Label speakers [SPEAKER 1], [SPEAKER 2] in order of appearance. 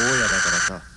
[SPEAKER 1] 坊やだからさ。